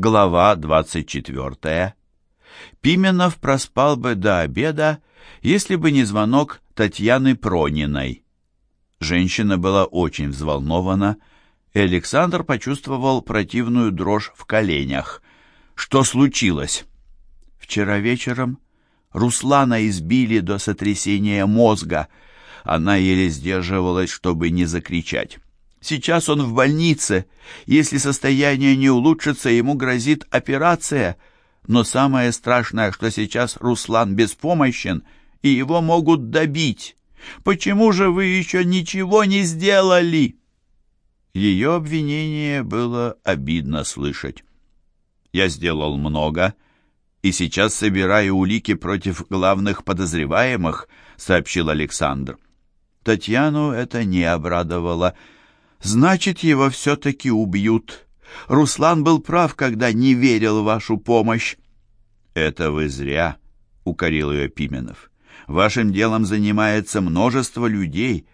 Глава 24. Пименов проспал бы до обеда, если бы не звонок Татьяны Прониной. Женщина была очень взволнована, и Александр почувствовал противную дрожь в коленях. Что случилось? Вчера вечером Руслана избили до сотрясения мозга. Она еле сдерживалась, чтобы не закричать. Сейчас он в больнице. Если состояние не улучшится, ему грозит операция. Но самое страшное, что сейчас Руслан беспомощен, и его могут добить. Почему же вы еще ничего не сделали?» Ее обвинение было обидно слышать. «Я сделал много, и сейчас собираю улики против главных подозреваемых», — сообщил Александр. Татьяну это не обрадовало, — Значит, его все-таки убьют. Руслан был прав, когда не верил в вашу помощь. Это вы зря, укорил ее Пименов. Вашим делом занимается множество людей.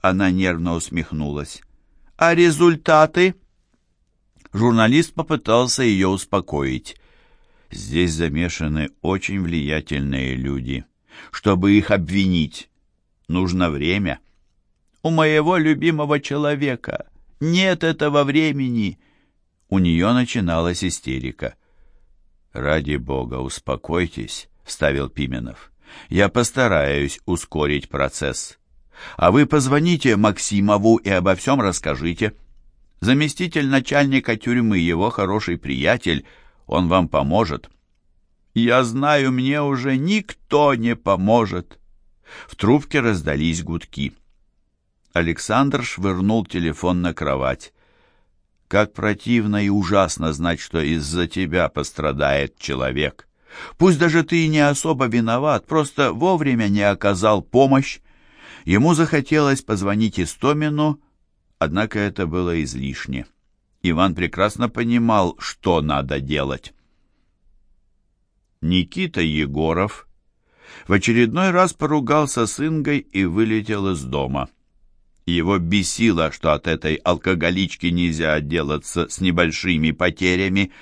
Она нервно усмехнулась. А результаты? Журналист попытался ее успокоить. Здесь замешаны очень влиятельные люди. Чтобы их обвинить, нужно время у моего любимого человека. Нет этого времени!» У нее начиналась истерика. «Ради бога, успокойтесь», — вставил Пименов. «Я постараюсь ускорить процесс. А вы позвоните Максимову и обо всем расскажите. Заместитель начальника тюрьмы, его хороший приятель, он вам поможет». «Я знаю, мне уже никто не поможет». В трубке раздались гудки. Александр швырнул телефон на кровать. Как противно и ужасно знать, что из-за тебя пострадает человек. Пусть даже ты и не особо виноват, просто вовремя не оказал помощь. Ему захотелось позвонить Истомину, однако это было излишне. Иван прекрасно понимал, что надо делать. Никита Егоров в очередной раз поругался с Ингой и вылетел из дома. Его бесило, что от этой алкоголички нельзя отделаться с небольшими потерями.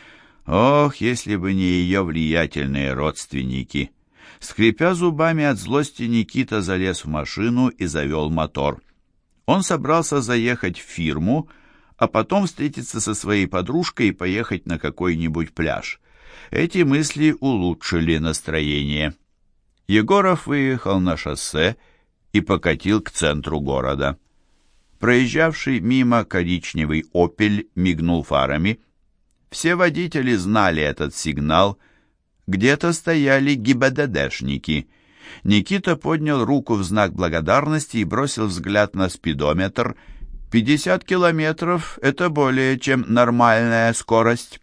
Ох, если бы не ее влиятельные родственники! Скрипя зубами от злости, Никита залез в машину и завел мотор. Он собрался заехать в фирму, а потом встретиться со своей подружкой и поехать на какой-нибудь пляж. Эти мысли улучшили настроение. Егоров выехал на шоссе и покатил к центру города. Проезжавший мимо коричневый «Опель» мигнул фарами. Все водители знали этот сигнал. Где-то стояли ГИБДДшники. Никита поднял руку в знак благодарности и бросил взгляд на спидометр. 50 километров — это более чем нормальная скорость.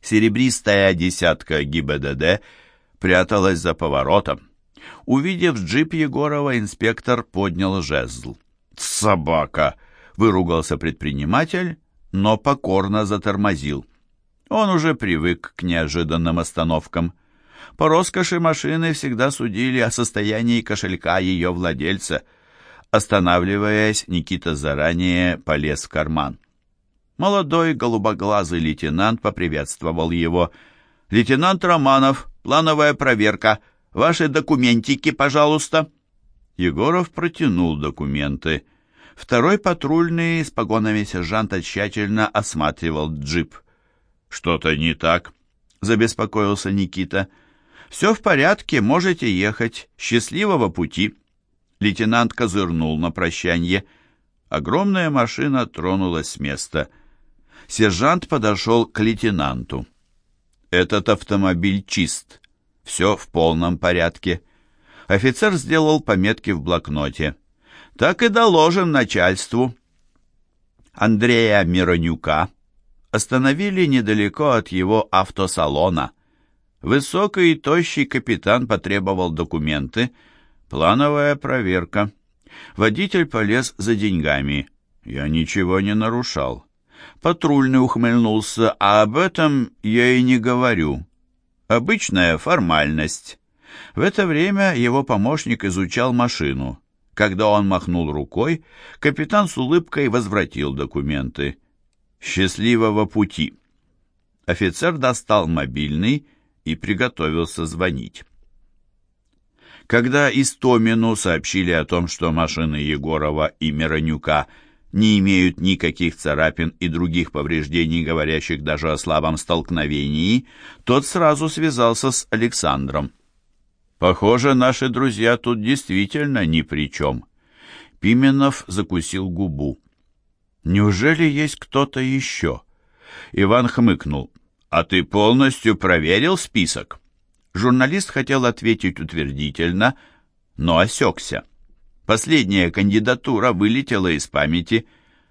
Серебристая десятка ГИБДД пряталась за поворотом. Увидев джип Егорова, инспектор поднял жезл. «Собака!» — выругался предприниматель, но покорно затормозил. Он уже привык к неожиданным остановкам. По роскоши машины всегда судили о состоянии кошелька ее владельца. Останавливаясь, Никита заранее полез в карман. Молодой голубоглазый лейтенант поприветствовал его. «Лейтенант Романов, плановая проверка. Ваши документики, пожалуйста». Егоров протянул документы. Второй патрульный с погонами сержанта тщательно осматривал джип. «Что-то не так?» — забеспокоился Никита. «Все в порядке, можете ехать. Счастливого пути!» Лейтенант козырнул на прощанье. Огромная машина тронулась с места. Сержант подошел к лейтенанту. «Этот автомобиль чист. Все в полном порядке. Офицер сделал пометки в блокноте. «Так и доложим начальству». Андрея Миронюка остановили недалеко от его автосалона. Высокий и тощий капитан потребовал документы. Плановая проверка. Водитель полез за деньгами. Я ничего не нарушал. Патрульный ухмыльнулся, а об этом я и не говорю. Обычная формальность. В это время его помощник изучал машину. Когда он махнул рукой, капитан с улыбкой возвратил документы. «Счастливого пути!» Офицер достал мобильный и приготовился звонить. Когда Истомину сообщили о том, что машины Егорова и Миронюка не имеют никаких царапин и других повреждений, говорящих даже о слабом столкновении, тот сразу связался с Александром. «Похоже, наши друзья тут действительно ни при чем». Пименов закусил губу. «Неужели есть кто-то еще?» Иван хмыкнул. «А ты полностью проверил список?» Журналист хотел ответить утвердительно, но осекся. Последняя кандидатура вылетела из памяти,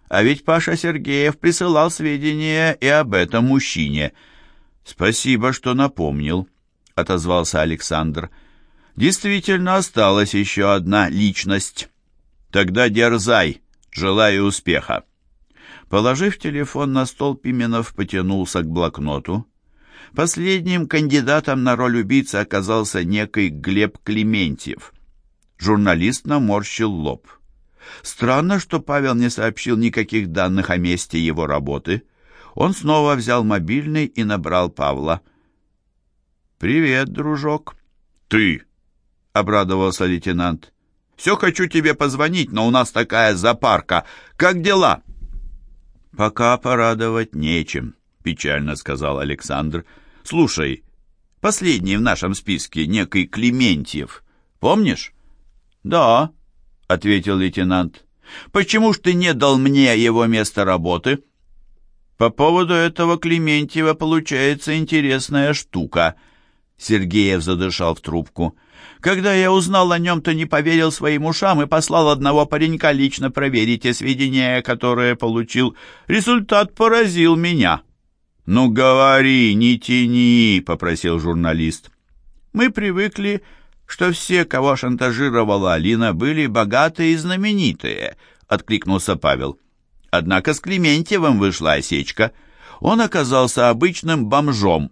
а ведь Паша Сергеев присылал сведения и об этом мужчине. «Спасибо, что напомнил», — отозвался Александр. «Действительно осталась еще одна личность. Тогда дерзай, желаю успеха». Положив телефон на стол, Пименов потянулся к блокноту. Последним кандидатом на роль убийцы оказался некий Глеб Клементьев. Журналист наморщил лоб. Странно, что Павел не сообщил никаких данных о месте его работы. Он снова взял мобильный и набрал Павла. «Привет, дружок». «Ты?» — обрадовался лейтенант. «Все хочу тебе позвонить, но у нас такая запарка. Как дела?» «Пока порадовать нечем», — печально сказал Александр. «Слушай, последний в нашем списке некий Клементьев. Помнишь?» «Да», — ответил лейтенант. «Почему ж ты не дал мне его место работы?» «По поводу этого Клементьева получается интересная штука», — Сергеев задышал в трубку. Когда я узнал о нем, то не поверил своим ушам и послал одного паренька лично проверить те сведения, которые получил. Результат поразил меня. «Ну говори, не тяни», — попросил журналист. «Мы привыкли, что все, кого шантажировала Алина, были богатые и знаменитые», — откликнулся Павел. Однако с Клементьевым вышла осечка. Он оказался обычным бомжом.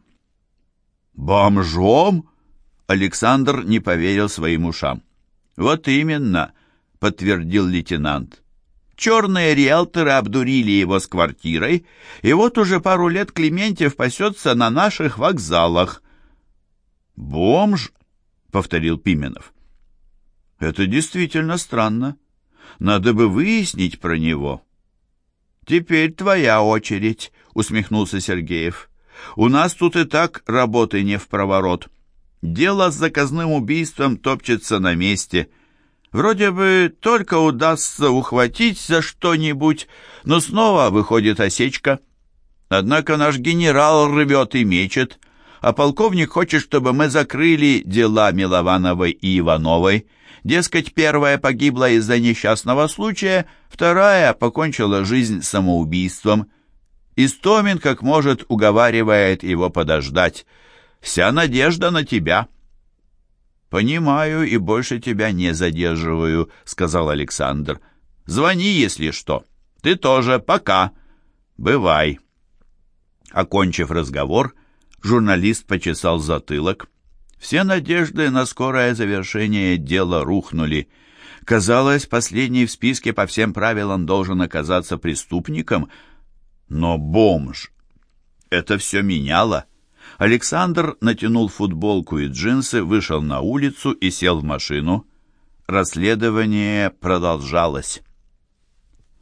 «Бомжом?» Александр не поверил своим ушам. «Вот именно», — подтвердил лейтенант. «Черные риэлторы обдурили его с квартирой, и вот уже пару лет Клементьев пасется на наших вокзалах». «Бомж?» — повторил Пименов. «Это действительно странно. Надо бы выяснить про него». «Теперь твоя очередь», — усмехнулся Сергеев. «У нас тут и так работы не в проворот». Дело с заказным убийством топчется на месте. Вроде бы только удастся ухватить за что-нибудь, но снова выходит осечка. Однако наш генерал рвет и мечет, а полковник хочет, чтобы мы закрыли дела Миловановой и Ивановой. Дескать, первая погибла из-за несчастного случая, вторая покончила жизнь самоубийством. Истомин, как может, уговаривает его подождать. Вся надежда на тебя». «Понимаю и больше тебя не задерживаю», — сказал Александр. «Звони, если что. Ты тоже. Пока. Бывай». Окончив разговор, журналист почесал затылок. Все надежды на скорое завершение дела рухнули. Казалось, последний в списке по всем правилам должен оказаться преступником, но бомж. Это все меняло. Александр натянул футболку и джинсы, вышел на улицу и сел в машину. Расследование продолжалось.